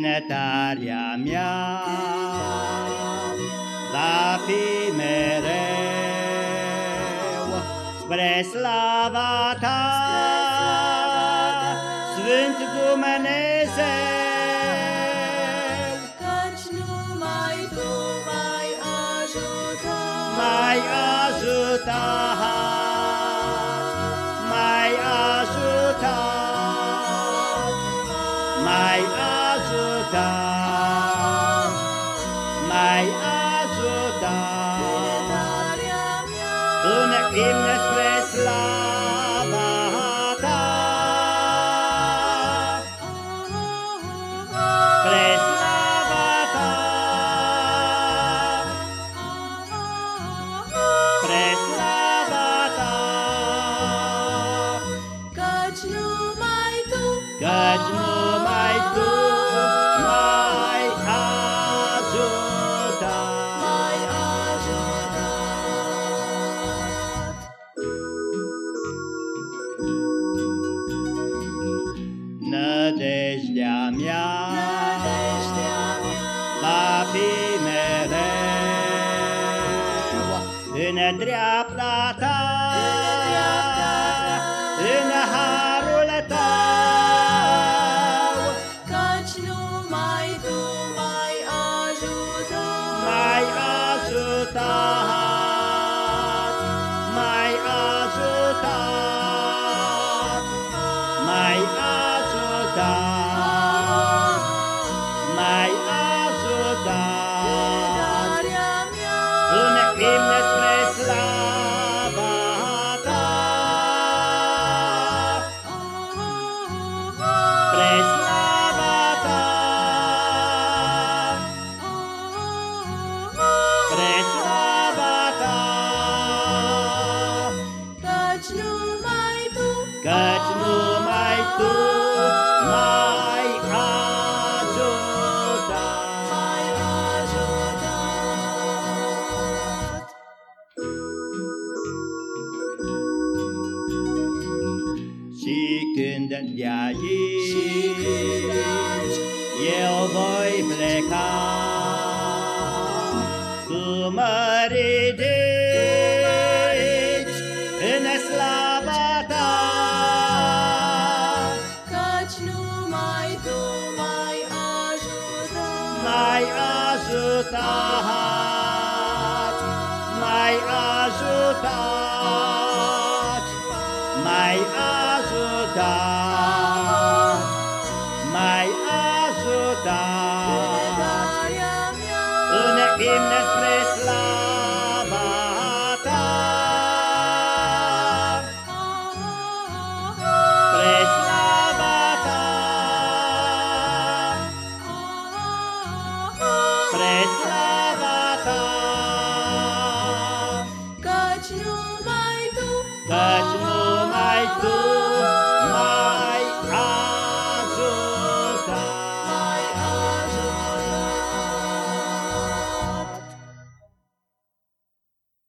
Cânătarea mea. Va fi mereu. Spre slava ta, Sfânt Dumnezeu. Căci numai Tu mai ajuta, mai ajutat, mai ajutat, mai ajutat, mai ajutat. Cântarea mea, Un imn spre slava ta, spre slava ta, spre slava ta. Căci numai Tu Căci numai în dreapta Ta, în harul Tău, Căci numai Tu mai ajutat, mai ajutat, mai ajutat, mai ajutat, mai ajutat. Când de Și aici când de aici eu voi pleca, Tu mă ridici în slava Ta. Căci numai Tu mai ajutat, mai ajutat, mai ajutat, ajuta, m-ai ajutat. În imne spre slava ta Spre slava ta Spre slava ta. Căci numai tu